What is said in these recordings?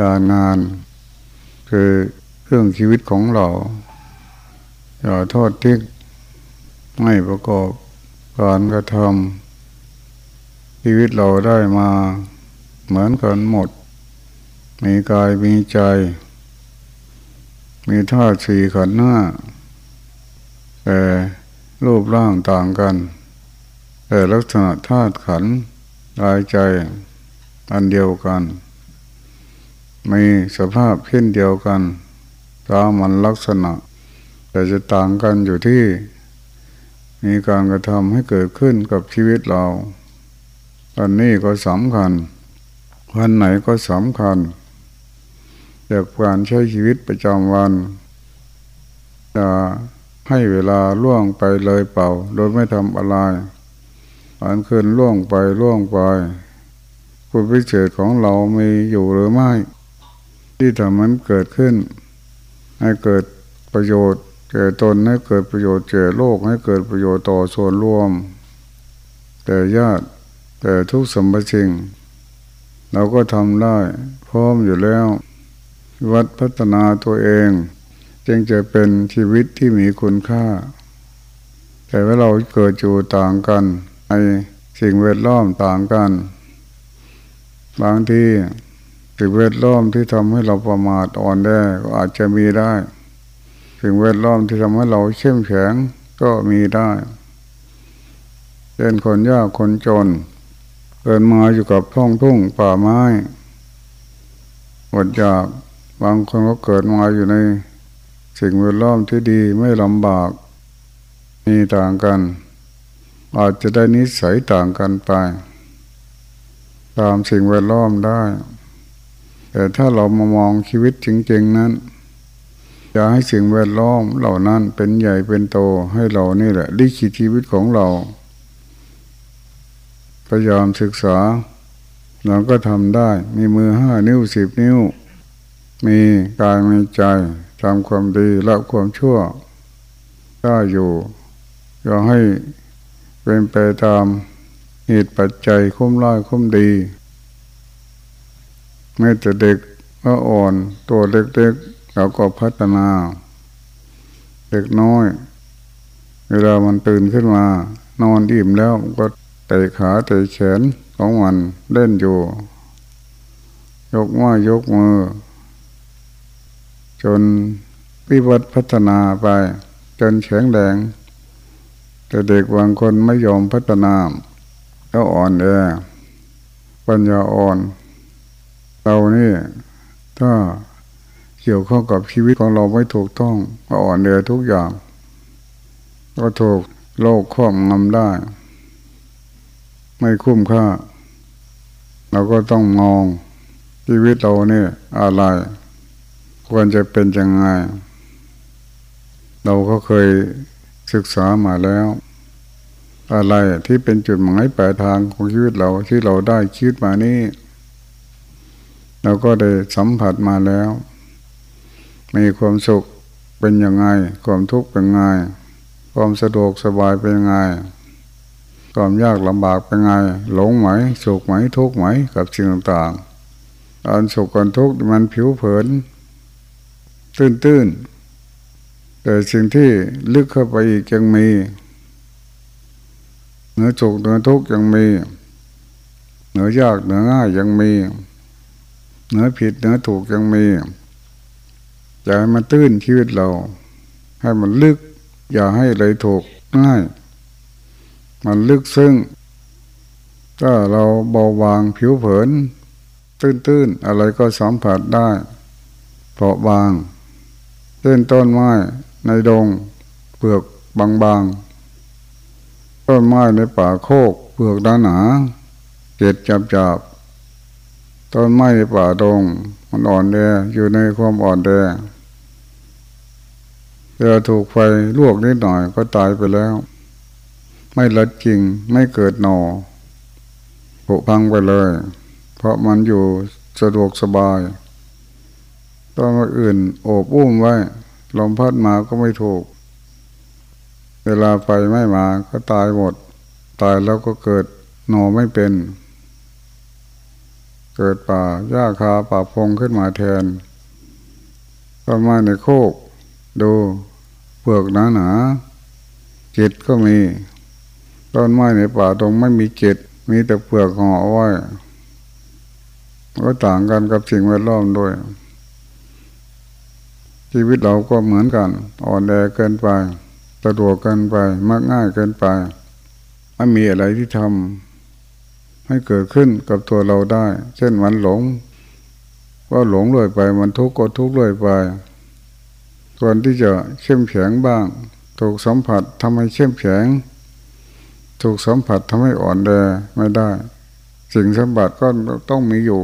การงาน คือเครื่องชีวิตของเรา อย่าโทษทิ้งไม่ประกอบการกระทำชีวิตเราได้มาเหมือนกันหมด มีกายมีใจ มีธาตุสี่ขันธ์หน้า แต่รูปร่างต่างกัน แต่ลักษณะธาตุขันธ์กายใจอันเดียวกัน มีสภาพเช่นเดียวกันตามมันลักษณะ แต่จะต่างกันอยู่ที่ มีการกระทำให้เกิดขึ้นกับชีวิตเราอันนี้ก็สำคัญ วันไหนก็สำคัญจากการใช้ชีวิตประจำวันจะให้เวลาล่วงไปเลยเปล่า โดยไม่ทำอะไรอันคืนล่วงไปล่วงไป คุณพิเศษของเรามีอยู่หรือไม่ ที่ทำมันเกิดขึ้น ให้เกิดประโยชน์แก่ตนให้เกิดประโยชน์แก่โลกให้เกิดประโยชน์ต่อส่วนรวม แต่ญาติแต่ทุกสมบัติสิ่งเราก็ทำได้ พร้อมอยู่แล้ว วัดพัฒนาตัวเอง จึงจะเป็นชีวิตที่มีคุณค่า แต่ว่าเราเกิดอยู่ต่างกันในสิ่งแวดล้อมต่างกัน บางที สิ่งแวดล้อมที่ทำให้เราประมาทอ่อนแอก็อาจจะมีได้ สิ่งแวดล้อมที่ทำให้เราเข้มแข็งก็มีได้เป็นคนยากคนจนเกิดมาอยู่กับท้องทุ่งป่าไม้อดอยากบางคนก็เกิดมาอยู่ในสิ่งแวดล้อมที่ดีไม่ลำบากมีต่างกัน อาจจะได้นิสัยต่างกันไป ตามสิ่งแวดล้อมได้ แต่ถ้าเรามามองชีวิตจริงๆนั้นอย่าให้สิ่งแวดล้อมเหล่านั้นเป็นใหญ่เป็นโตให้เรานี่แหละลิขิตชีวิตของเราพยายามศึกษา เราก็ทำได้ มีมือห้านิ้วสิบนิ้ว มีกายมีใจทำความดีละความชั่วได้อยู่อย่าให้เป็นไปตามเหตุปัจจัยคุ้มร้ายคุ้มดี ไม่แต่เด็กก็อ่อนตัวเล็กๆเราก็พัฒนา เด็กน้อย เวลามันตื่นขึ้นมา นอนอิ่มแล้วก็เตะขาเตะแขนของมันเล่นอยู่ ยกมือยกมือ จนวิวัฒพัฒนาไป จนแข็งแรงแต่เด็กบางคนไม่ยอมพัฒนาก็อ่อนแอปัญญาอ่อน เรานี่ถ้าเกี่ยวข้องกับชีวิตของเราไม่ถูกต้องก็อ่อนแอทุกอย่าง ก็ถูกโลกครอบงำได้ ไม่คุ้มค่า เราก็ต้องมองชีวิตเราเนี่ยอะไร ควรจะเป็นยังไง เราก็เคยศึกษามาแล้ว อะไรที่เป็นจุดหมายปลายทางของชีวิตเราที่เราได้คิดมานี่ เราก็ได้สัมผัสมาแล้ว มีความสุขเป็นยังไง ความทุกข์เป็นยังไง ความสะดวกสบายเป็นยังไง ความยากลำบากเป็นไง หลงไหม สุขไหม ทุกข์ไหม กับสิ่งต่างๆอันสุขกันทุกข์มันผิวเผิน ตื้นๆ แต่สิ่งที่ลึกเข้าไปอีกยังมีเหนือสุขเหนือทุกข์ยังมี เหนือยากเหนือง่ายยังมี เนื้อผิดเนื้อถูกยังมีอย่าให้มันตื้นชีวิตเรา ให้มันลึก อย่าให้เลยถูกง่าย มันลึกซึ้งถ้าเราเบาบางผิวเผิน ตื้นๆ อะไรก็สัมผัสได้เปราะบางเต้นต้นไม้ในดง เปลือกบางๆต้นไม้ในป่าโคก เปลือกหนาหนาเจ็ดจับจับ ต้นไม้ป่าดง มันอ่อนแออยู่ในความอ่อนแอเวลาถูกไฟลวกนิดหน่อยก็ตายไปแล้ว ไม่ลดจริงไม่เกิดหนอผุพังไปเลย เพราะมันอยู่สะดวกสบายต้นอื่นโอบอุ้มไว้ลมพัดมาก็ไม่ถูก เวลาไฟไม่มาก็ตายหมด ตายแล้วก็เกิดหนอไม่เป็น เกิดป่าหญ้าคาป่าพงขึ้นมาแทนต้นไม้ในโคก ดูเปลือกหนาหนาจิตก็มีต้นไม้ในป่าตรงไม่มีจิตมีแต่เปลือกห่อไว้ก็ต่างกันกับสิ่งแวดล้อมด้วย ชีวิตเราก็เหมือนกัน อ่อนแอเกินไปสะดวกเกินไป มักง่ายเกินไปไม่มีอะไรที่ทำ ให้เกิดขึ้นกับตัวเราได้ เช่นมันหลงก็หลงเลยไป มันทุกข์ก็ทุกข์เลยไปส่วนที่จะเข้มแข็งบ้าง ถูกสัมผัสทำให้เข้มแข็ง ถูกสัมผัสทำให้อ่อนแอไม่ได้ สิ่งสัมผัสก็ต้องมีอยู่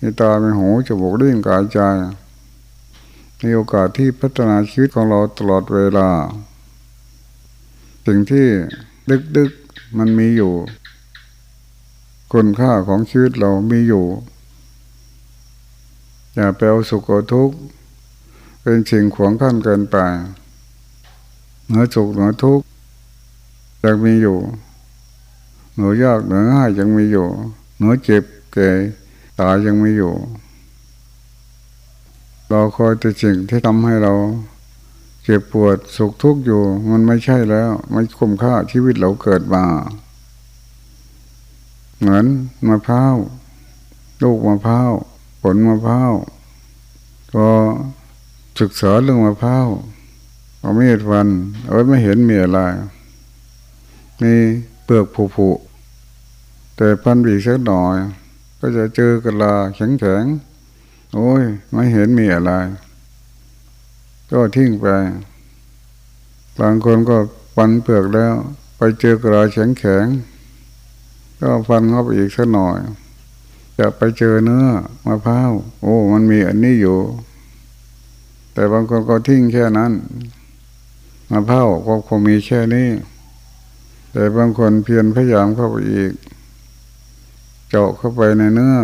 มีตามีหูจมูกลิ้นกายใจมีโอกาสที่พัฒนาชีวิตของเราตลอดเวลา สิ่งที่ดึกๆมันมีอยู่ คุณค่าของชีวิตเรามีอยู่ อย่าไปเอาสุขเอาทุกข์เป็นสิ่งขวางขั้นเกินไปเหนือสุขเหนือทุกข์ยังมีอยู่เหนือยากเหนือง่ายยังมีอยู่เหนือเจ็บแก่ตายยังมีอยู่ เราคอยแต่สิ่งที่ทำให้เรา เจ็บปวดสุขทุกข์อยู่ มันไม่ใช่แล้ว ไม่คุ้มค่าชีวิตเราเกิดมา เหมือนมะพร้าวลูกมะพร้าวผลมะพร้าวก็ศึกษาเรื่องมะพร้าวเอามีดฟันเอ้ไม่เห็นมีอะไรมีเปลือกผุๆแต่พันบีสักหน่อย ก็จะเจอกระลาแข็งๆโอ้ย ไม่เห็นมีอะไร ก็ทิ้งไปบางคนก็ฟันเปลือกแล้ว ไปเจอกระลาแข็งๆ ก็ฟันเข้าไปอีกสักหน่อย จะไปเจอเนื้อมะพร้าวโอ้ มันมีอันนี้อยู่ แต่บางคนก็ทิ้งแค่นั้นมะพร้าวก็คงมีแค่นี้ แต่บางคนเพียรพยายามเข้าไปอีก เจาะเข้าไปในเนื้อ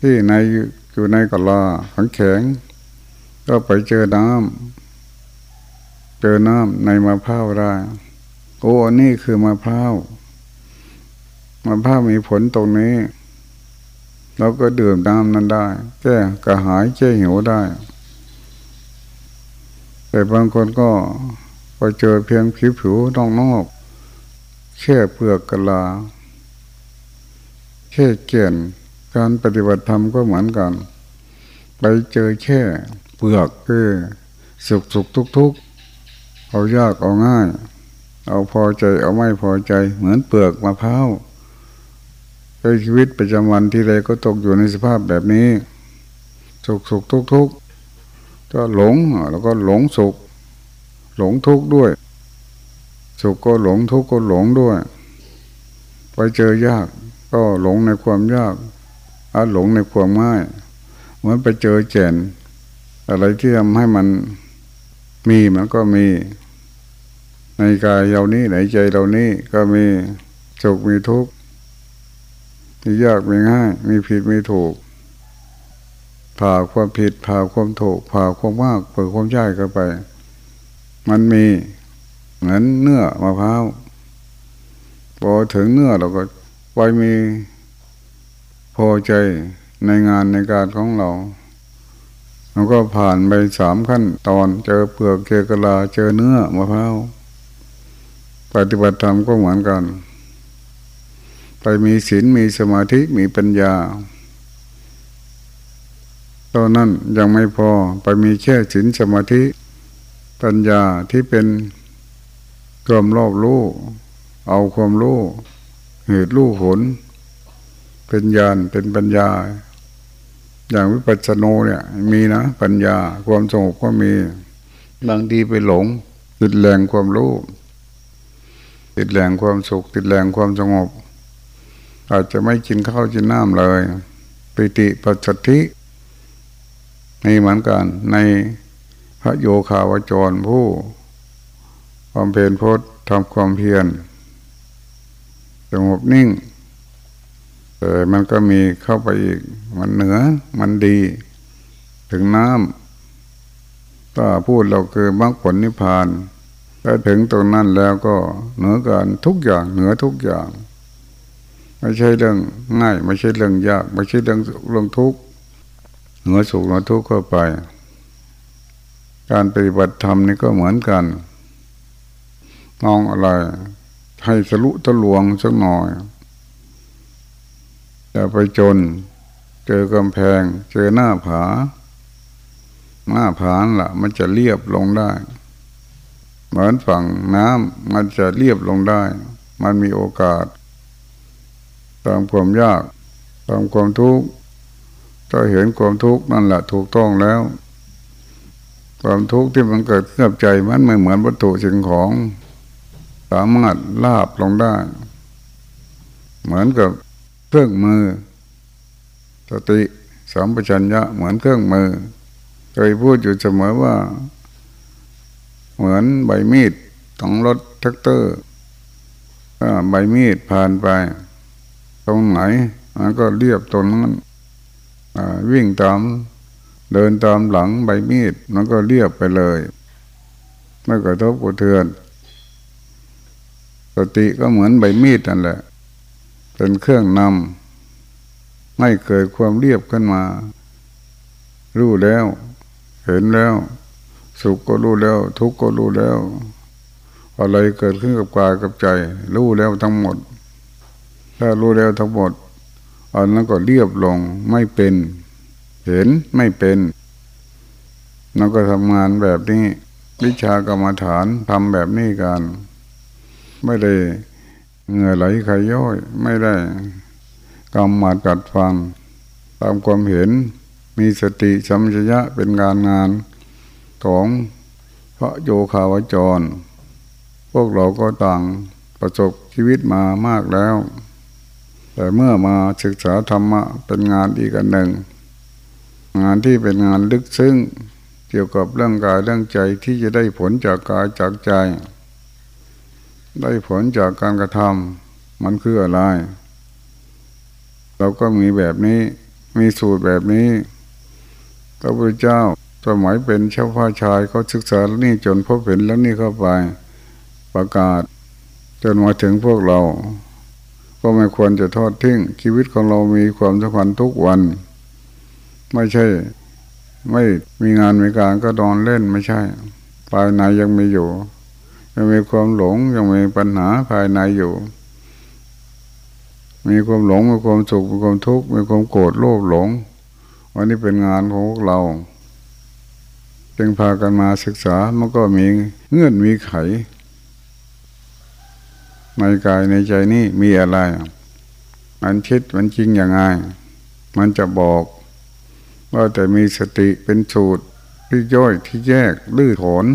ที่ในอยู่ในกะลาขังแข็ง ก็ไปเจอน้ำเจอน้ำในมะพร้าวได้โอ้นี่คือมะพร้าว มะพร้าวมีผลตรงนี้ เราก็ดื่มน้ำนั้นได้ แก้กระหายแก้หิวได้ แต่บางคนก็ไปเจอเพียงผิวผิวนอกนอกแค่เปลือกกะลาแค่เกียนการปฏิบัติธรรมก็เหมือนกัน ไปเจอแค่เปลือกคือสุขสุขทุกทุกเอายากเอาง่าย เอาพอใจเอาไม่พอใจเหมือนเปลือกมะพร้าว ในชีวิตประจำวันที่ใดก็ตกอยู่ในสภาพแบบนี้ สุขสุขทุกทุกก็หลงแล้วก็หลงสุข หลงทุกข์ด้วย สุขก็หลงทุกข์ก็หลงด้วย ไปเจอยาก ก็หลงในความยากอาหลงในความง่ายเหมือนไปเจอแจนอะไรที่ทำให้มันมีมันก็มี ในกายเรานี้ในใจเรานี้ก็มีสุขมีทุกข์ มียากมีง่าย มีผิดมีถูกผ่าความผิดผ่าความถูกผ่าความมากเปิดความยากกันไป มันมีเหมือนเนื้อมะพร้าวพอถึงเนื้อเราก็ไปมีพอใจในงานในการของเราเราก็ผ่านไปสามขั้นตอนเจอเปลือกเจอกะลาเจอเนื้อมะพร้าวปฏิบัติธรรมก็เหมือนกัน ไปมีศีลมีสมาธิมีปัญญาตอนนั้นยังไม่พอไปมีแค่ศีลสมาธิ ปัญญาที่เป็นความรอบรู้เอาความรู้เหตุรู้ผลเป็นญาณเป็นปัญญา อย่างวิปัสสโนเนี่ย มีนะปัญญาความสงบก็มีบางทีไปหลง ติดแรงความรู้ติดแรงความสุข ติดแรงความสงบ อาจจะไม่กินข้าวกินน้ำเลย ปิติปัสสตินี่เหมือนกันในพระโยคาวจรผู้ความเพียรพดทำความเพียรสงบนิ่งแต่มันก็มีเข้าไปอีก มันเหนือมันดี ถึงน้ำถ้าพูดเราคือมรรคผลนิพพานถ้าถึงตรงนั้นแล้วก็เหนือกันทุกอย่างเหนือทุกอย่าง ไม่ใช่เรื่องง่าย ไม่ใช่เรื่องยาก ไม่ใช่เรื่องเรื่องทุกข์หัวสุขหัวทุกข์เข้าไป การปฏิบัติธรรมนี่ก็เหมือนกันมองอะไรให้สลุตะลวงสักหน่อยจะไปจน เจอกำแพง เจอหน้าผา หน้าผานละ่ะ มันจะเรียบลงได้ เหมือนฝั่งน้ำมันจะเรียบลงได้ มันมีโอกาส ตามความยาก ตามความทุกข์ถ้าเห็นความทุกข์นั่นแหละถูกต้องแล้ว ความทุกข์ที่มันเกิดขึ้นกับใจมันไม่เหมือนวัตถุสิ่งของ สามารถลาบลงได้ เหมือนกับเครื่องมือสติสัมปชัญญะเหมือนเครื่องมือ เคยพูดอยู่เสมอว่า เหมือนใบมีดของรถแทรกเตอร์ใบมีดผ่านไป ตรงไหนมันก็เรียบตรงนั้นวิ่งตามเดินตามหลังใบมีดมันก็เรียบไปเลยไม่กระทบกระเทือน สติก็เหมือนใบมีดนั่นแหละ เป็นเครื่องนำให้เกิดความเรียบขึ้นมา รู้แล้ว เห็นแล้ว สุขก็รู้แล้ว ทุกข์ก็รู้แล้ว อะไรเกิดขึ้นกับกายกับใจ รู้แล้วทั้งหมด ถ้ารู้แล้วทั้งหมดอันนั้นก็เรียบลงไม่เป็น เห็นไม่เป็นเราก็ทำงานแบบนี้ วิชากรรมฐานทำแบบนี้กัน ไม่ได้เหงื่อไหลใครย่อย ไม่ได้กำมากัดฟัง ตามความเห็นมีสติสัมชัญญะเป็นงานงานของพระโยคาวจร พวกเราก็ต่างประสบชีวิตมามากแล้ว แต่เมื่อมาศึกษาธรรมะเป็นงานอีกอันหนึ่ง งานที่เป็นงานลึกซึ้งเกี่ยวกับเรื่องกายเรื่องใจที่จะได้ผลจากกายจากใจ ได้ผลจากการกระทำมันคืออะไร เราก็มีแบบนี้มีสูตรแบบนี้พระพุทธเจ้าสมัยเป็นเช้าพ้าชายเขาศึกษาแล้วนี่จนพบเห็นแล้วนี่เข้าไปประกาศ จนมาถึงพวกเรา ก็ไม่ควรจะทอดทิ้งชีวิตของเรามีความสำคัญทุกวัน ไม่ใช่ ไม่มีงานมีการก็นอนเล่นไม่ใช่ ภายในยังมีอยู่ ยังมีความหลงยังมีปัญหาภายในอยู่ มีความหลงมีความสุขมีความทุกข์มีความโกรธโลภหลงวันนี้เป็นงานของพวกเราจึงพากันมาศึกษามันก็มีเงื่อนมีไข ในกายในใจนี่มีอะไร มันคิดมันจริงอย่างไง มันจะบอก ว่าแต่มีสติเป็นสูตรที่ย่อยที่แยกลื้อถอน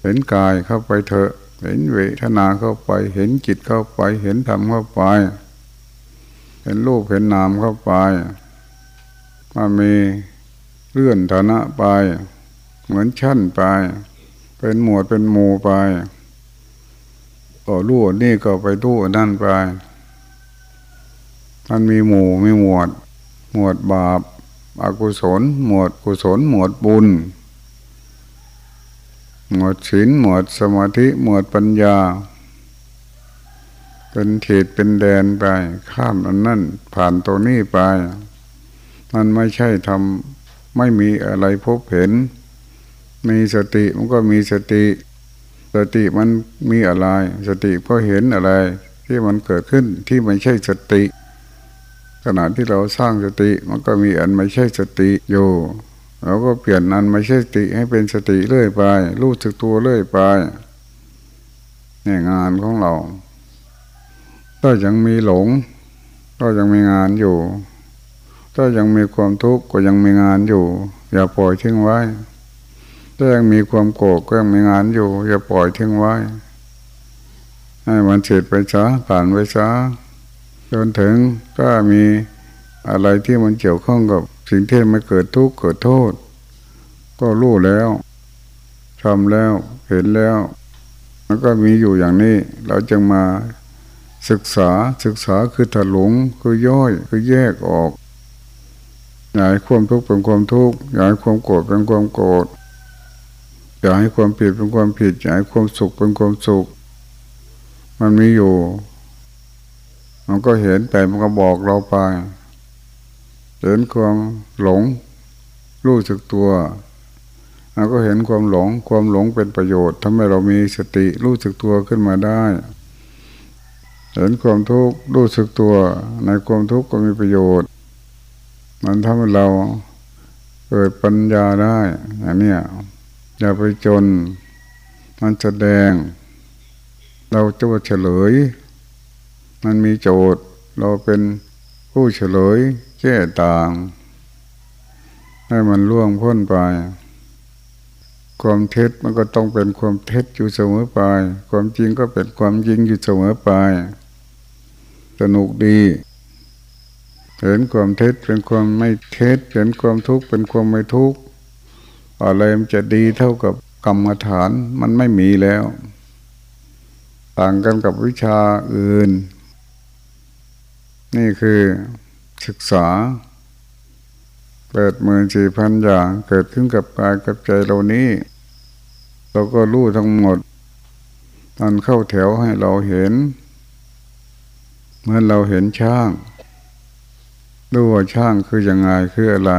เห็นกายเข้าไปเถอะ เห็นเวทนาเข้าไป เห็นจิตเข้าไป เห็นธรรมเข้าไป เห็นรูปเห็นนามเข้าไปมันมีเลื่อนฐานะไป เหมือนชั้นไป เป็นหมวดเป็นหมู่ไป ก็รู้นี่ก็ไปรู้นั่นไปมันมีหมู่มีหมวด หมวดบาปอากุศล หมวดกุศล หมวดบุญ หมวดศีลหมวดสมาธิ หมวดปัญญา เป็นเขตเป็นแดนไป ข้ามอันนั่นผ่านตัวนี้ไป มันไม่ใช่ทำไม่มีอะไรพบเห็น มีสติมันก็มีสติ สติมันมีอะไร สติก็เห็นอะไร ที่มันเกิดขึ้นที่ไม่ใช่สติ ขณะที่เราสร้างสติมันก็มีอันไม่ใช่สติอยู่เราก็เปลี่ยนอันไม่ใช่สติให้เป็นสติเรื่อยไปรู้สึกตัวเรื่อยไปนี่งานของเราถ้ายังมีหลง ก็ยังมีงานอยู่ ถ้ายังมีความทุกข์ก็ยังมีงานอยู่ อย่าปล่อยทิ้งไว้ ถ้ายังมีความโกรธก็ยังมีงานอยู่ อย่าปล่อยทิ้งไว้ ให้มันเสร็จไปซะผ่านไปซะจนถึงก็มีอะไรที่มันเกี่ยวข้องกับสิ่งที่ไม่เกิดทุกข์เกิดโทษ ก็รู้แล้วทำแล้วเห็นแล้ว มันก็มีอยู่อย่างนี้ เราจึงมาศึกษาศึกษาคือถลุงคือย่อยคือแยกออกอยาให้ความทุกข์เป็นความทุกข์อยาให้ความโกรธเป็นความโกรธ อยากให้ความผิดเป็นความผิดอยากให้ความสุขเป็นความสุข มันมีอยู่มมันก็เห็นไปมันก็บอกเราไป เห็นความหลง รู้สึกตัวเราก็เห็นความหลง ความหลงเป็นประโยชน์ทำให้เรามีสติรู้สึกตัวขึ้นมาได้ เห็นความทุกข์รู้สึกตัว ในความทุกข์ก็มีประโยชน์ มันทำให้เราเกิดปัญญาได้อันนี้ อย่าไปจน มันแสดง เราจะเฉลย มันมีโจทย์ เราเป็นผู้เฉลยแก้ต่าง ให้มันล่วงพ้นไป ความเท็จมันก็ต้องเป็นความเท็จอยู่เสมอไป ความจริงก็เป็นความจริงอยู่เสมอไป สนุกดีเห็นความเท็จเป็นความไม่เท็จเห็นความทุกข์เป็นความไม่ทุกข์ อะไรมันจะดีเท่ากับกรรมฐานมันไม่มีแล้ว ต่างกันกับวิชาอื่น นี่คือศึกษาเปิดหมื่นสี่พันอย่างเกิดขึ้นกับกายกับใจเรานี้ เราก็รู้ทั้งหมดตอนเข้าแถวให้เราเห็น เมื่อเราเห็นช่างดูว่าช่างคืออยังไงคืออะไร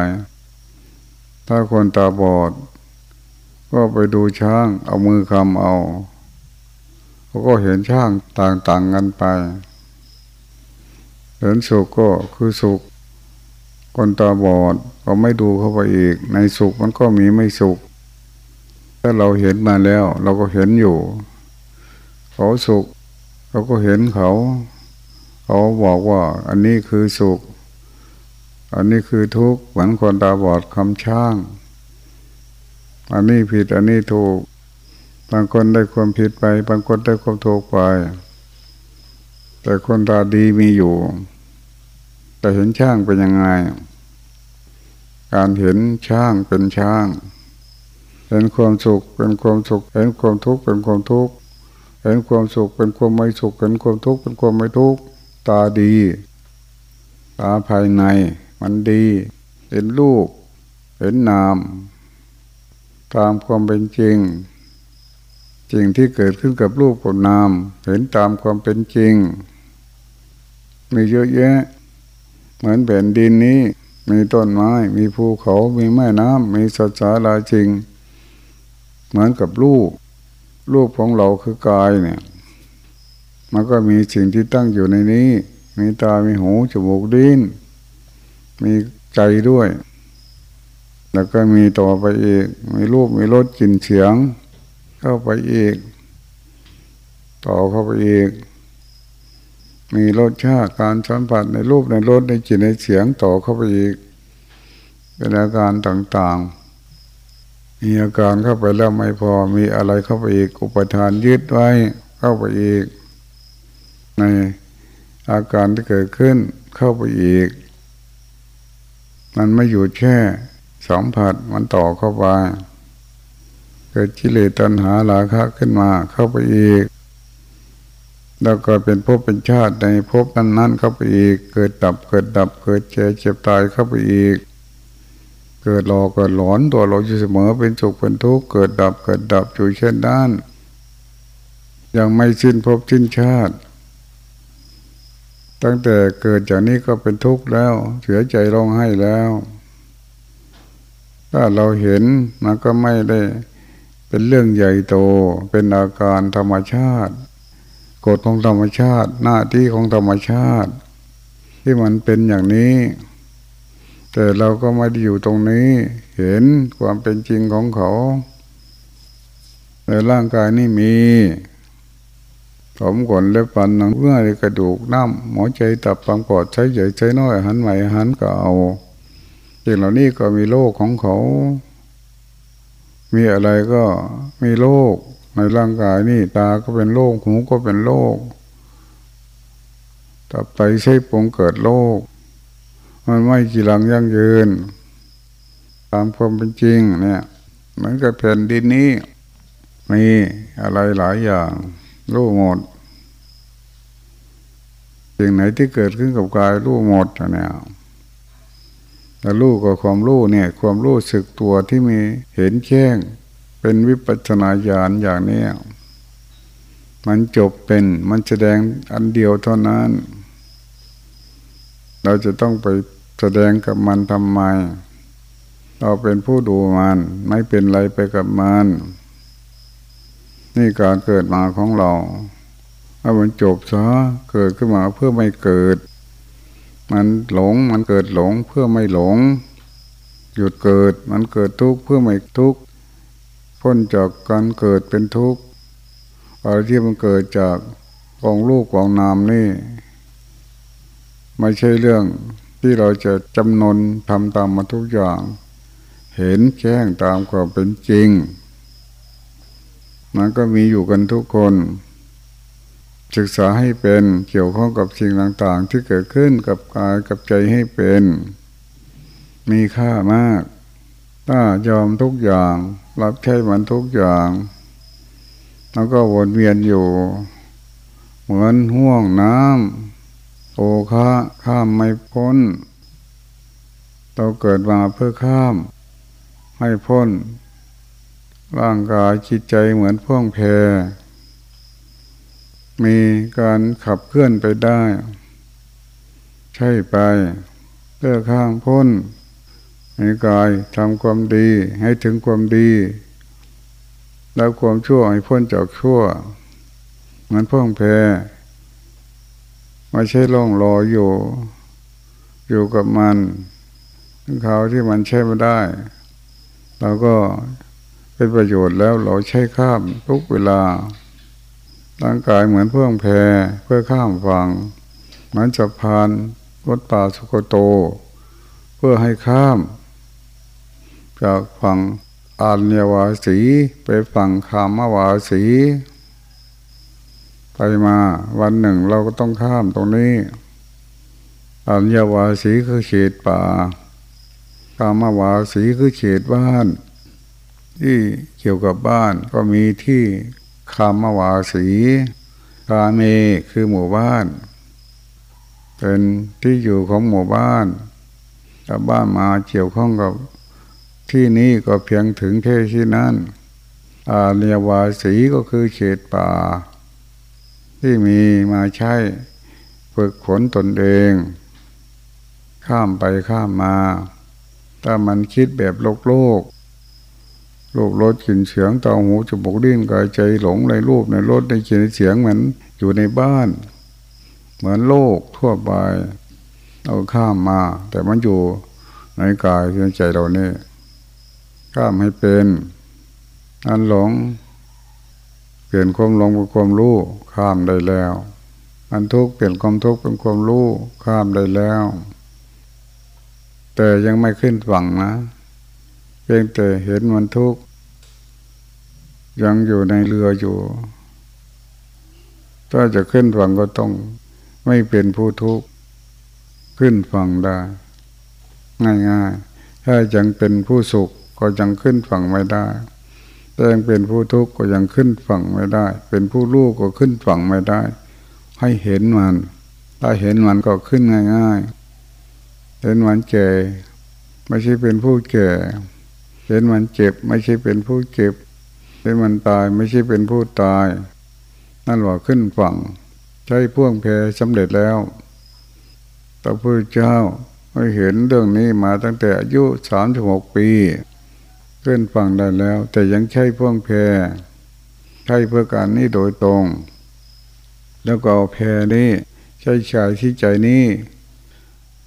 ถ้าคนตาบอด ก็ไปดูช่าง เอามือคำเอาเขาก็เห็นช่างต่างๆกันไปเห็นสุขก็คือสุข คนตาบอดก็ไม่ดูเข้าไปอีก ในสุขมันก็มีไม่สุข ถ้าเราเห็นมาแล้ว เราก็เห็นอยู่ เขาสุข เราก็เห็นเขา เขาบอกว่า อันนี้คือสุข อันนี้คือทุกข์เหมือนคนตาบอดคำช่าง อันนี้ผิดอันนี้ถูก บางคนได้ความผิดไป บางคนได้ความถูกไป แต่คนตาดีมีอยู่ แต่เห็นช่างเป็นยังไง การเห็นช่างเป็นช่าง เห็นความสุขเป็นความสุข เห็นความทุกข์เป็นความทุกข์ เห็นความสุขเป็นความไม่สุข เห็นความทุกข์เป็นความไม่ทุกข์ ตาดี ตาภายใน มันดี เห็นรูป เห็นนาม ตามความเป็นจริง จริงที่เกิดขึ้นกับรูปกับนาม เห็นตามความเป็นจริง มีเยอะแยะ เหมือนแผ่นดินนี้ มีต้นไม้ มีภูเขา มีแม่น้ำ มีสัตว์สาราจริง เหมือนกับรูป รูปของเราคือกายเนี่ย มันก็มีสิ่งที่ตั้งอยู่ในนี้ มีตา มีหู จมูก ดิ้น มีใจด้วย แล้วก็มีต่อไปอีก มีรูปมีรสกลิ่นเสียง เข้าไปอีก ต่อเข้าไปอีก มีรสชาติการสัมผัสในรูปในรสในกลิ่นในเสียงต่อเข้าไปอีก เป็นอาการต่างๆ มีอาการเข้าไปแล้วไม่พอ มีอะไรเข้าไปอีก อุปทานยึดไว้เข้าไปอีก ในอาการที่เกิดขึ้นเข้าไปอีก มันไม่อยู่แค่สัมผัสมันต่อเข้าไปเกิดกิเลสตัณหาราคะขึ้นมาเข้าไปอีก แล้วก็เป็นภพเป็นชาติในภพนั้นนั้นเข้าไปอีก เกิดดับเกิดดับเกิดเจ็บเจ็บตายเข้าไปอีก เกิดหลอกเกิดหลอนตัวเราอยู่เสมอเป็นสุขเป็นทุกข์เกิดดับเกิดดับอยู่เช่นนั้นยังไม่สิ้นภพสิ้นชาติ ตั้งแต่เกิดจากนี้ก็เป็นทุกข์แล้ว เสียใจร้องไห้แล้ว ถ้าเราเห็นมันก็ไม่ได้ เป็นเรื่องใหญ่โต เป็นอาการธรรมชาติกฎของธรรมชาติ หน้าที่ของธรรมชาติ ที่มันเป็นอย่างนี้ แต่เราก็ไม่ได้อยู่ตรงนี้ เห็นความเป็นจริงของเขาในร่างกายนี่มี ผมขนเล็บฟันหนังเนื้อกระดูกน้ำหมอใจตับปังปอดใช้ใหญ่ใช้น้อยหันใหม่หันก็เอาสิ่งเหล่านี้ก็มีโลกของเขา มีอะไรก็มีโลกในร่างกายนี่ตาก็เป็นโลกหูก็เป็นโลกตับไตใช้ปงเกิดโลก มันไม่กี่หลังยั่งยืน ตามความเป็นจริงเนี่ยเหมือนกับแผ่นดินนี้มีอะไรหลายอย่างรู้หมด สิ่งไหนที่เกิดขึ้นกับกายรู้หมดเนี่ยแต่รู้กับความรู้เนี่ย ความรู้สึกตัวที่มีเห็นแจ้งเป็นวิปัสนาญาณอย่างนี้มันจบเป็นมันแสดงอันเดียวเท่านั้น เราจะต้องไปแสดงกับมันทำไม เราเป็นผู้ดูมัน ไม่เป็นไรไปกับมัน นี่การเกิดมาของเรา ถ้มันจบซะเกิดขึ้นมาเพื่อไม่เกิด มันหลงมันเกิดหลงเพื่อไม่หลง หยุดเกิดมันเกิดทุกข์เพื่อไม่ทุกข์พ้นจากการเกิดเป็นทุกข์อะไรที่มันเกิดจากกองลูกกองนามนี่ ไม่ใช่เรื่องที่เราจะจำนนทำตามมาทุกอย่าง เห็นแจ้งตามความเป็นจริง มันก็มีอยู่กันทุกคน ศึกษาให้เป็นเกี่ยวข้องกับสิ่งต่าง ๆ ที่เกิดขึ้นกับกายกับใจให้เป็น มีค่ามาก ถ้ายอมทุกอย่าง รับใช้มันทุกอย่าง แล้วก็วนเวียนอยู่ เหมือนห่วงน้ำโอคะข้ามไม่พ้นเราเกิดมาเพื่อข้าม ให้พ้น ร่างกายจิตใจเหมือนพ่วงแพ มีการขับเคลื่อนไปได้ ใช่ไปเพื่อข้างพ้นในกายทำความดีให้ถึงความดี แล้วความชั่วให้พ้นจากชั่วมือนพ่วงแพไม่ใช่ล่องรออยู่ อยู่กับมันทั้งเขาที่มันใช้ไม่ได้เราก็เป็นประโยชน์แล้วเราใช้ข้ามทุกเวลา ร่างกายเหมือนเพื่องแพเพื่อข้ามฝั่งเหมือนจะพานรถป่าสุโกโต เพื่อให้ข้าม จากฝั่งอานยวาสีไปฝั่งคามวาสีไปมาวันหนึ่งเราก็ต้องข้ามตรงนี้อานียวาสีคือเขตป่าคามวาสีคือเขตบ้าน ที่เกี่ยวกับบ้านก็มีที่ คามวาสีคาเมคือหมู่บ้าน เป็นที่อยู่ของหมู่บ้านถ้าบ้านมาเกี่ยวข้องกับที่นี้ก็เพียงถึงแค่ที่นั้นอาเรียวาสีก็คือเขตป่า ที่มีมาใช้ฝึกขนตนเอง ข้ามไปข้ามมา ถ้ามันคิดแบบโลกโลก รูปรสกลิ่นเสียงตาหูจมูกดิ้นกายใจหลงในรูปในรสในกลิ่นเสียงเหมือนอยู่ในบ้าน เหมือนโลกทั่วไปเราข้ามมา แต่มันอยู่ในกายในใจเราเนี่ยข้ามให้เป็นอันหลง เปลี่ยนความหลงเป็นความรู้ข้ามได้แล้ว อันทุกข์เปลี่ยนความทุกข์เป็นความรู้ข้ามได้แล้ว แต่ยังไม่ขึ้นฝั่งนะ เพียงแต่เห็นมันทุกข์ยังอยู่ในเรืออยู่ ถ้าจะขึ้นฝั่งก็ต้องไม่เป็นผู้ทุกข์ขึ้นฝั่งได้ง่ายๆ ถ้ายังเป็นผู้สุขก็ยังขึ้นฝั่งไม่ได้ถ้ายังเป็นผู้ทุกข์ก็ยังขึ้นฝั่งไม่ได้ เป็นผู้รู้ก็ขึ้นฝั่งไม่ได้ ให้เห็นมัน ถ้าเห็นมันก็ขึ้นง่าย ๆ เห็นมันแก่ไม่ใช่เป็นผู้แก่ เห็นมันเจ็บไม่ใช่เป็นผู้เจ็บเห็นมันตายไม่ใช่เป็นผู้ตาย นั่นว่าขึ้นฝั่ง ใช้พ่วงแพสำเร็จแล้วพระพุทธเจ้าไม่เห็นเรื่องนี้มาตั้งแต่อายุสามสิบหกปี ขึ้นฝั่งได้แล้ว แต่ยังใช้พ่วงแพใช้เพื่อการนี้โดยตรง แล้วก็เอาแพนี้ใช้ชายที่ใจนี้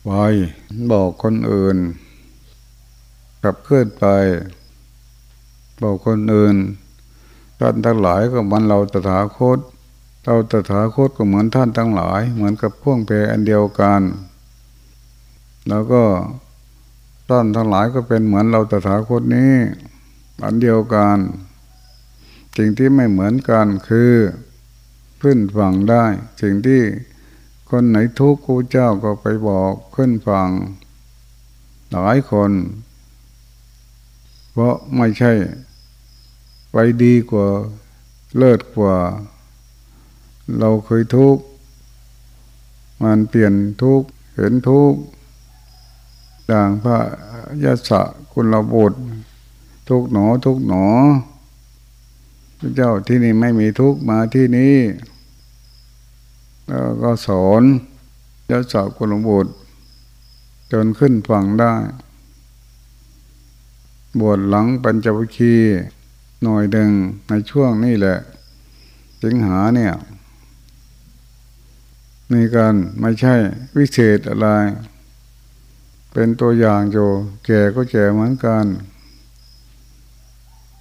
ไว้บอกคนอื่น ขับเคลื่อนไปบอกคนอื่น ท่านทั้งหลายก็มันเราตถาคต เราตถาคตก็เหมือนท่านทั้งหลาย เหมือนกับพ่วงเพอันเดียวกัน แล้วก็ท่านทั้งหลายก็เป็นเหมือนเราตถาคตนี้ อันเดียวกันสิ่งที่ไม่เหมือนกันคือขึ้นฝั่งได้ สิ่งที่คนไหนทุกข์กูเจ้าก็ไปบอกขึ้นฝั่งหลายคน เพราะไม่ใช่ ไปดีกว่าเลิศกว่า เราเคยทุกข์มันเปลี่ยนทุกข์เห็นทุกข์ดังพระยศคุณระบุตรทุกหนอทุกหนอพระเจ้าที่นี่ไม่มีทุกข์มาที่นี้แล้วก็สอนยศคุณระบุตรจนขึ้นฝั่งได้ บวชหลังปัญจวัคคีย์หน่อยดึงในช่วงนี้แหละสิงหาเนี่ยมีการไม่ใช่วิเศษอะไร เป็นตัวอย่างโยแก่ก็แก่เหมือนกัน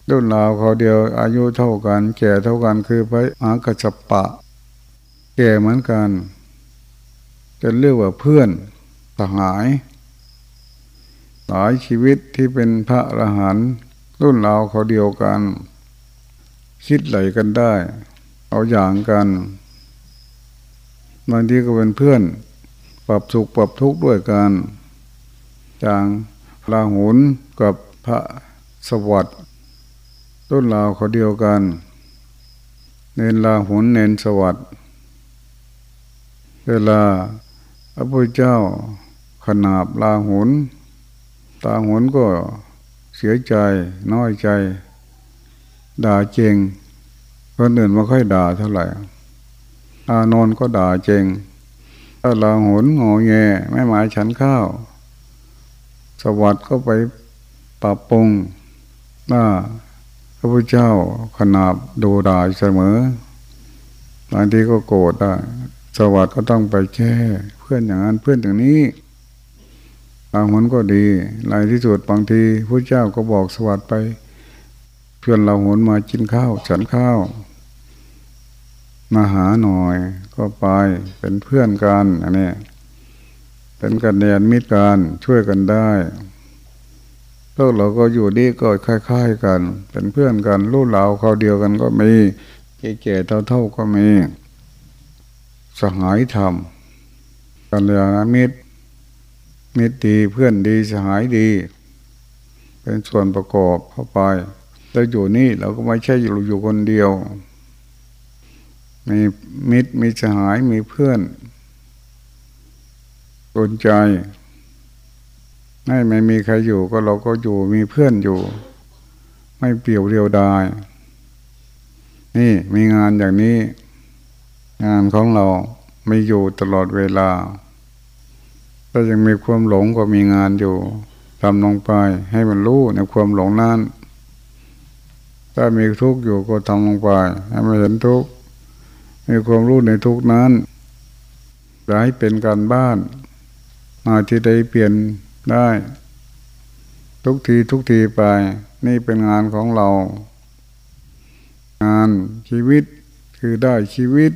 รุ่นราวเขาเดียวอายุเท่ากัน แก่เท่ากันคือพระอากัจจปะ แก่เหมือนกันจะเรียกว่าเพื่อนสหาย หลายชีวิตที่เป็นพระอรหันต์รุ่นราวเขาเดียวกัน คิดไหลกันได้ เอาอย่างกันบางทีก็เป็นเพื่อน ปรับสุขปรับทุกข์ด้วยกันจางลาหุนกับพระสวัสดิ์ต้นลาวเขาเดียวกัน เนนลาหุนเนนสวัสดิ์เวลาพระพุทธเจ้าขนาบลาหุน ตาหนก็เสียใจน้อยใจ ด่าเจงคนอื่นไม่ค่อยด่าเท่าไหร่อานนก็ด่าเจงถ้าลาหนงอแงไม่หมายฉันข้าว สวัสดิ์ก็ไปปรับปรุงหน้าพระพุทธเจ้าขนาบดูด่าเสมอบางทีก็โกรธได้สวัสดิ์ก็ต้องไปแก้เพื่อนอย่างนั้นเพื่อนอย่างนี้ บางคนก็ดีหลายที่สุดบางทีพระเจ้าก็บอกสวัสดิ์ไปเพื่อนเราหนมากินข้าวฉันข้าว มาหาหน่อยก็ไปเป็นเพื่อนกันอันนี้เป็นกันเรียนมิตรกันช่วยกันได้พวกเราก็อยู่ดีก็คล้ายๆกัน เป็นเพื่อนกันรู้เหล่าเขาเดียวกันก็มีเก๋ๆเท่าๆก็มีสหายธรรมกันเรียนมิตร มิตรดีเพื่อนดีสหายดี เป็นส่วนประกอบเข้าไปแล้วอยู่นี่เราก็ไม่ใช่อยู่อยู่คนเดียว มีมิตรมีสหายมีเพื่อนสนใจไม่ไม่มีใครอยู่ก็เราก็อยู่มีเพื่อนอยู่ ไม่เปลี่ยวเดียวดายนี่มีงานอย่างนี้ งานของเราไม่อยู่ตลอดเวลา ถ้ายังมีความหลงก็มีงานอยู่ทำลงไปให้มันรู้ในความหลงนั้น ถ้ามีทุกข์อยู่ก็ทำลงไปให้มันเห็นทุกข์มีความรู้ในทุกข์นั้นจะให้เป็นการบ้านมาที่ใดเปลี่ยนได้ ทุกทีทุกทีไป นี่เป็นงานของเรา งานชีวิตคือได้ชีวิต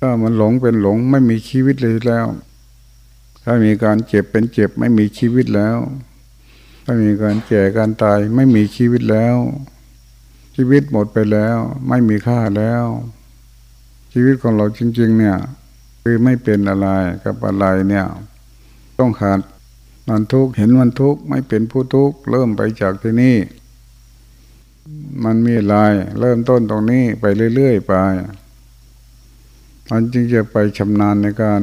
ถ้ามันหลงเป็นหลงไม่มีชีวิตเลยแล้ว ถ้ามีการเจ็บเป็นเจ็บไม่มีชีวิตแล้ว ถ้ามีการแก่การตายไม่มีชีวิตแล้ว ชีวิตหมดไปแล้ว ไม่มีค่าแล้ว ชีวิตของเราจริง ๆ เนี่ย คือไม่เป็นอะไรกับอะไรเนี่ย ต้องขาดมันทุกข์เห็นมันทุกข์ไม่เป็นผู้ทุกข์เริ่มไปจากที่นี่ มันมีลายเริ่มต้นตรงนี้ไปเรื่อยๆไปมันจึงจะไปชำนาญในการ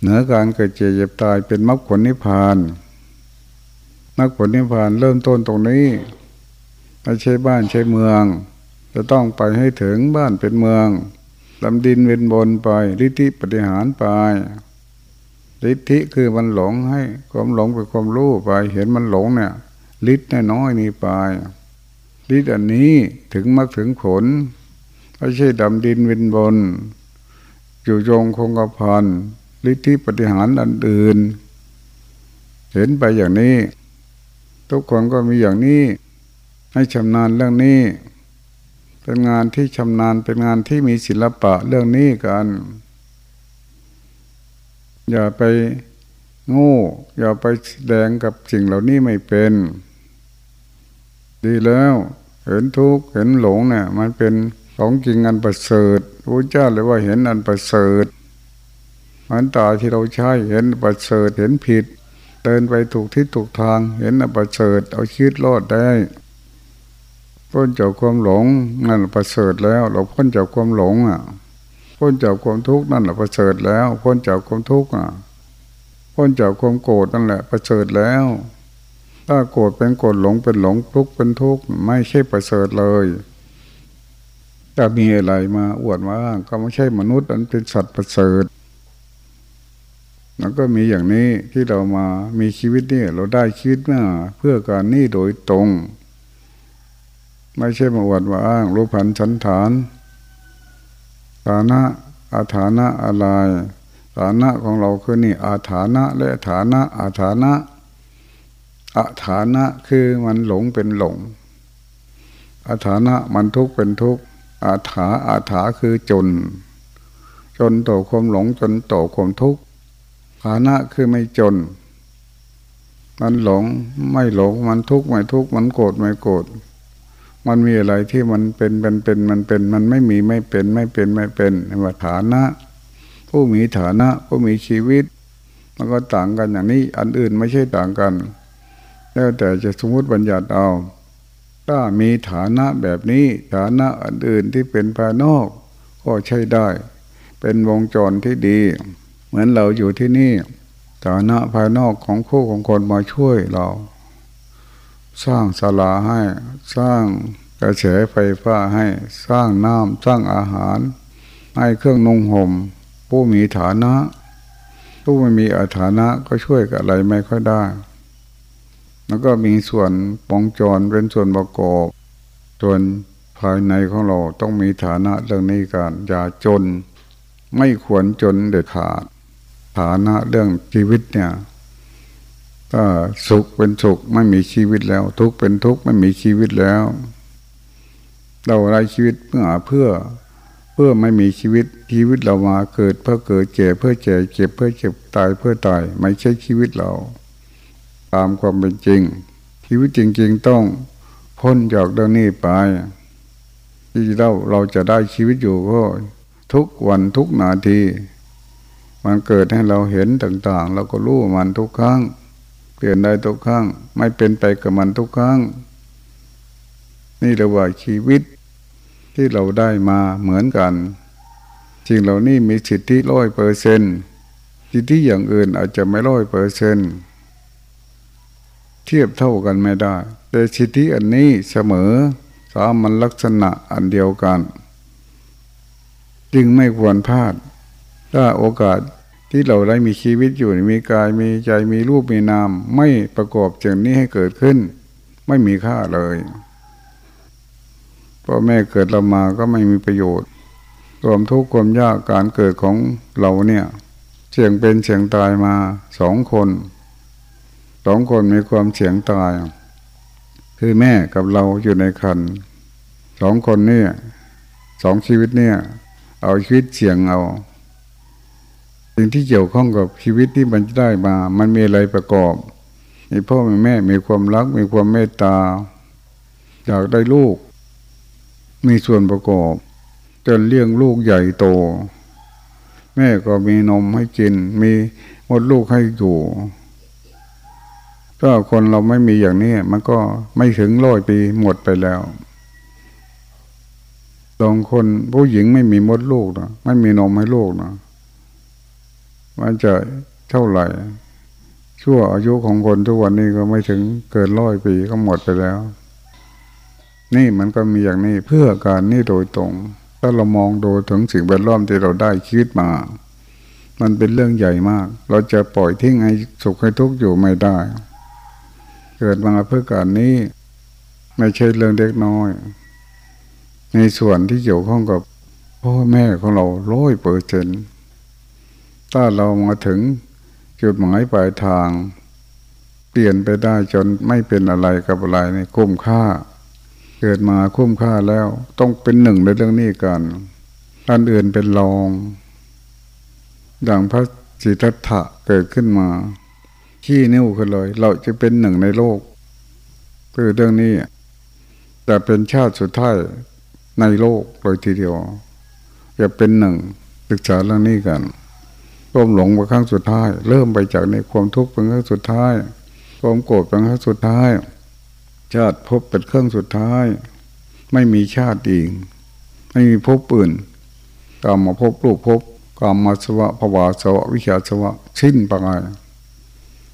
เหนือการเกิดเจ็บเจ็บตายเป็นมรรคผลนิพพานมรรคผลนิพพานเริ่มต้นตรงนี้ไม่ใช่บ้านใช่เมือง จะต้องไปให้ถึงบ้านเป็นเมืองลำดินเวนบนไปฤทธิปฏิหารไปฤทธิคือมันหลงให้ความหลงเป็นความรู้ไป เห็นมันหลงเนี่ยฤทธิ์น้อยนี่ไปฤทธิ์อันนี้ถึงมรรคถึงผลไม่ใช่ดำดินเวินบนอยู่ยงคงกระพัน ฤทธิปฏิหารอันอื่น เห็นไปอย่างนี้ ทุกคนก็มีอย่างนี้ ให้ชำนาญเรื่องนี้ เป็นงานที่ชำนาญเป็นงานที่มีศิลปะเรื่องนี้กัน อย่าไปโง่อย่าไปแดงกับสิ่งเหล่านี้ไม่เป็น ดีแล้ว เห็นทุกข์เห็นหลงเนี่ย มันเป็นของจริงอันประเสริฐพระเจ้าเลยว่าเห็นอันประเสริฐ มันตาที่เราใช้เห็นประเสริฐเห็นผิด เดินไปถูกที่ถูกทาง เห็นอันประเสริฐเอาชีวิตรอดได้พ้นจากความหลงนั่นประเสริฐแล้ว เราพ้นจากความหลงอะพ้นจากความทุกข์นั่นแหละประเสริฐแล้วพ้นจากความทุกข์อะพ้นจากความโกรธนั่นแหละประเสริฐแล้ว ถ้าโกรธเป็นโกรธหลงเป็นหลงทุกข์เป็นทุกข์ไม่ใช่ประเสริฐเลยจะมีอะไรมาอวดว่าก็ไม่ใช่มนุษย์อันเป็นสัตว์ประเสริฐ แล้วก็มีอย่างนี้ที่เรามามีชีวิตนี่เราได้ชีวิตมาเพื่อการนี่โดยตรง ไม่ใช่มาอวดว่าอ้างรูปพันชั้นฐาน ฐานะอาฐานะอะไร ฐานะของเราคือนี่อาฐานะและฐานะอาฐานะอาฐานะคือมันหลงเป็นหลง อาฐานะมันทุกข์เป็นทุกข์อาถาอาถาคือจน จนต่อความหลงจนต่อความทุกข์ ฐานะคือไม่จน มันหลงไม่หลง มันทุกข์ไม่ทุกข์มันโกรธไม่โกรธมันมีอะไรที่มันเป็นเป็นเป็นมันเป็น มันไม่มีไม่เป็นไม่เป็นไม่เป็นว่าฐานะ ผู้มีฐานะผู้มีชีวิต มันก็ต่างกันอย่างนี้ อันอื่นไม่ใช่ต่างกัน แล้วแต่จะสมมติบัญญัติเอา ถ้ามีฐานะแบบนี้ฐานะอันอื่นที่เป็นภายนอก ก็ใช้ได้ เป็นวงจรที่ดี เหมือนเราอยู่ที่นี่ฐานะภายนอกของคู่ของคนมาช่วยเรา สร้างศาลาให้ สร้างกระแสไฟฟ้าให้ สร้างน้ำสร้างอาหาร ให้เครื่องนุ่งห่ม ผู้มีฐานะ ผู้ไม่มีอาฐานะก็ช่วยกับอะไรไม่ค่อยได้ แล้วก็มีส่วนปองจรเป็นส่วนประกอบส่วนภายในของเราต้องมีฐานะเรื่องนี้กันอย่าจน ไม่ควรจนเด็ดขาด ฐานะเรื่องชีวิตเนี่ยถ้าสุขเป็นสุขไม่มีชีวิตแล้ว ทุกข์เป็นทุกข์ไม่มีชีวิตแล้ว เราไรชีวิตเพื่อเพื่อเพื่อไม่มีชีวิตชีวิตเรามาเกิดเพื่อเกิดเจ็บเพื่อเจ็บเจ็บเพื่อเจ็บตายเพื่อตายไม่ใช่ชีวิตเรา ตามความเป็นจริง ชีวิตจริง ๆ ต้องพ้นจากเรื่องนี้ไปที่เราเราจะได้ชีวิตอยู่ก็ทุกวันทุกนาที มันเกิดให้เราเห็นต่างๆ เราก็รู้มันทุกครั้ง เปลี่ยนได้ทุกครั้ง ไม่เป็นไปกับมันทุกครั้ง นี่เรียกว่าชีวิตที่เราได้มาเหมือนกันจริงเหล่านี้มีสิทธิร้อยเปอร์เซนสิทธิอย่างอื่นอาจจะไม่ร้อยเปอร์เซนเทียบเท่ากันไม่ได้ แต่สิทธิอันนี้เสมอสามันลักษณะอันเดียวกัน จึงไม่ควรพลาด ถ้าโอกาสที่เราได้มีชีวิตอยู่มีกายมีใจมีรูปมีนาม ไม่ประกอบจึงนี้ให้เกิดขึ้น ไม่มีค่าเลยพ่อแม่เกิดเรามาก็ไม่มีประโยชน์ความทุกข์ความยากการเกิดของเราเนี่ยเสี่ยงเป็นเสี่ยงตายมาสองคนสองคนมีความเสี่ยงตาย คือแม่กับเราอยู่ในคันสองคนเนี่ยสองชีวิตเนี่ย เอาชีวิตเสี่ยงเอา สิ่งที่เกี่ยวข้องกับชีวิตที่มันได้มา มันมีอะไรประกอบมีพ่อมีแม่มีความรัก มีความเมตตา อยากได้ลูก มีส่วนประกอบ จนเลี้ยงลูกใหญ่โต แม่ก็มีนมให้กิน มีมดลูกให้อยู่ถ้าคนเราไม่มีอย่างนี้ มันก็ไม่ถึงร้อยปีหมดไปแล้วสองคนผู้หญิงไม่มีมดลูกนะไม่มีนมให้ลูกนะ มันจะเท่าไหร่ ชั่วอายุของคนทุกวันนี้ก็ไม่ถึงเกินร้อยปีก็หมดไปแล้ว นี่มันก็มีอย่างนี้เพื่อการนี่โดยตรง ถ้าเรามองดูถึงสิ่งแวดล้อมที่เราได้ชีวิตมา มันเป็นเรื่องใหญ่มาก เราจะปล่อยทิ้งให้สุขให้ทุกข์อยู่ไม่ได้ เกิดมาเพื่อการนี้ไม่ใช่เรื่องเล็กน้อย ในส่วนที่เกี่ยวข้องกับพ่อแม่ของเราร้อยเปอร์เซ็นต์ ถ้าเรามาถึงจุดหมายปลายทาง เปลี่ยนไปได้จนไม่เป็นอะไรกับอะไรในคุ้มค่า เกิดมาคุ้มค่าแล้วต้องเป็นหนึ่งในเรื่องนี้กันอันอื่นเป็นรอง อย่างพระสิทธัตถะเกิดขึ้นมา ขี้นิ้วขึ้นเลย เราจะเป็นหนึ่งในโลก คือเรื่องนี้จะเป็นชาติสุดท้ายในโลกเลยทีเดียว จะเป็นหนึ่งศึกษาเรื่องนี้กัน ความหลงเป็นครั้งสุดท้าย เริ่มไปจากในความทุกข์เป็นครั้งสุดท้าย ความโกรธเป็นครั้งสุดท้าย ชาติพบเป็นเครื่องสุดท้าย ไม่มีชาติอีกไม่มีพบอื่นกรรมมาพบรูปพบกรรมมาสวะภวาสวะ วิชาสวะสิ้นไป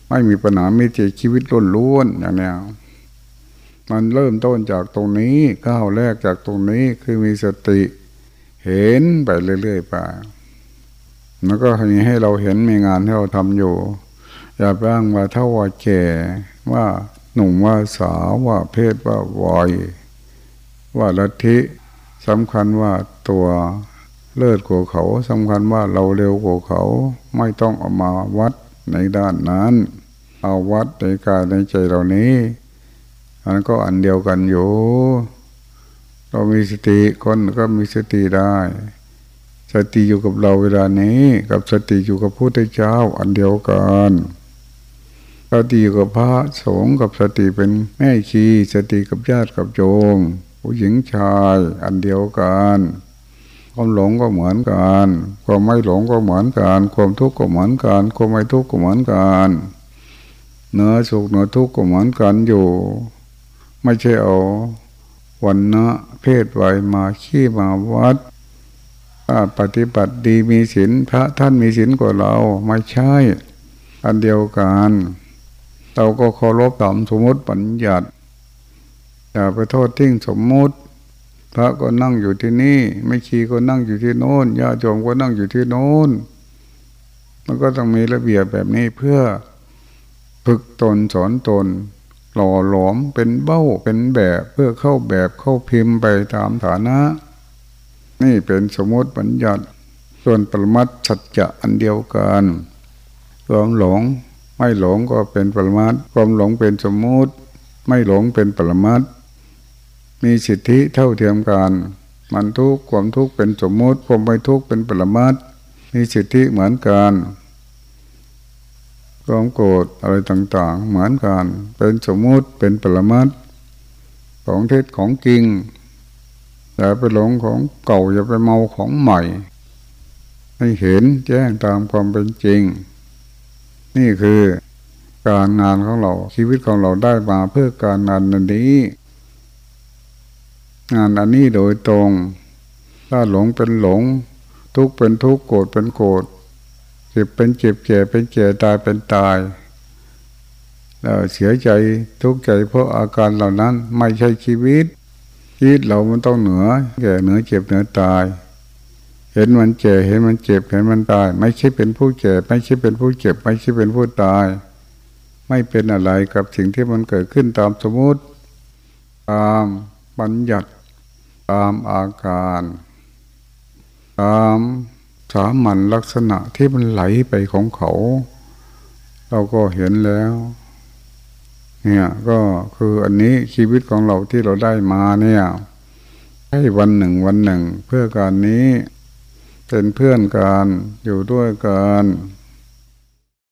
ไม่มีปัญหาไม่เจชีวิตล้นล้วนอย่างนี้มันเริ่มต้นจากตรงนี้ก้าวแรกจากตรงนี้คือมีสติ เห็นไปเรื่อยๆไป แล้วก็มีให้เราเห็นมีงานที่เราทำอยู่ อย่าบ้างว่าเท่าว่าแก่ว่าหนุ่มว่าสาวว่าเพศว่าวัยว่าลัทธิสำคัญว่าตัวเลิศกว่าเขาสำคัญว่าเราเร็วกว่าเขาไม่ต้องเอามาวัดในด้านนั้น เอาวัดในกายในใจเหล่านี้อันก็อันเดียวกันอยู่ เรามีสติคนก็มีสติได้ สติอยู่กับเราเวลานี้ กับสติอยู่กับพระพุทธเจ้าอันเดียวกันสติอยู่กับพระสงฆ์กับสติเป็นแม่ชีสติกับญาติกับโยมผู้หญิงชายอันเดียวกันความหลงก็เหมือนกันความไม่หลงก็เหมือนกันความทุกข์ก็เหมือนกันความไม่ทุกข์ก็เหมือนกันเนื้อสุขเนื้อทุกข์ก็เหมือนกันอยู่ ไม่ใช่เอาวันนะเพศไว้มาขี้มาวัด ปฏิบัติดีมีศีลพระท่านมีศีลกว่าเราไม่ใช่ อันเดียวกัน เราก็เคารพตามสมมติปัญญัติอย่าไปโทษทิ้งสมมุติ พระก็นั่งอยู่ที่นี่ ไม่ชีก็นั่งอยู่ที่โน้นญาโยมก็นั่งอยู่ที่โน้นมันก็ต้องมีระเบียบแบบนี้เพื่อฝึกตนสอนตน หล่อหลอมเป็นเบ้าเป็นแบบเพื่อเข้าแบบเข้าพิมพ์ไปตามฐานะ นี่เป็นสมมติบัญญัติส่วนปรมัตสัจจะอันเดียวกันความหลงไม่หลงก็เป็นปรมัตความหลงเป็นสมมติไม่หลงเป็นปรมัตมีสิทธิเท่าเทียมกัน มันทุกข์ความทุกข์เป็นสมมติความไม่ทุกข์เป็นปรมัตมีสิทธิเหมือนกันความโกรธอะไรต่างๆ เหมือนกัน เป็นสมมติเป็นปรมัตของเท็จของจริง อย่าไปหลงของเก่าอย่าไปเมาของใหม่ ให้เห็นแจ้งตามความเป็นจริง นี่คือการงานของเราชีวิตของเราได้มาเพื่อการงานนี้ งานอันนี้โดยตรง ถ้าหลงเป็นหลง ทุกเป็นทุกโกรธเป็นโกรธเจ็บเป็นเจ็บแก่เป็นแก่ตายเป็นตายเราเสียใจทุกข์ใจเพราะอาการเหล่านั้นไม่ใช่ชีวิต ชีวิตเรามันต้องเหนือแก่เหนือเจ็บเหนือตาย เห็นมันเจ็บเห็นมันเจ็บเห็นมันตาย ไม่ใช่เป็นผู้เจ็บไม่ใช่เป็นผู้เจ็บ ไม่ใช่เป็นผู้ตาย ไม่เป็นอะไรกับสิ่งที่มันเกิดขึ้นตามสมมติ ตามบัญญัติ ตามอาการ ตามสามัญลักษณะที่มันไหลไปของเขา เราก็เห็นแล้ว เนี่ยก็คืออันนี้ชีวิตของเราที่เราได้มาเนี่ยให้วันหนึ่งวันหนึ่ง เพื่อการนี้เป็นเพื่อนกันอยู่ด้วยกัน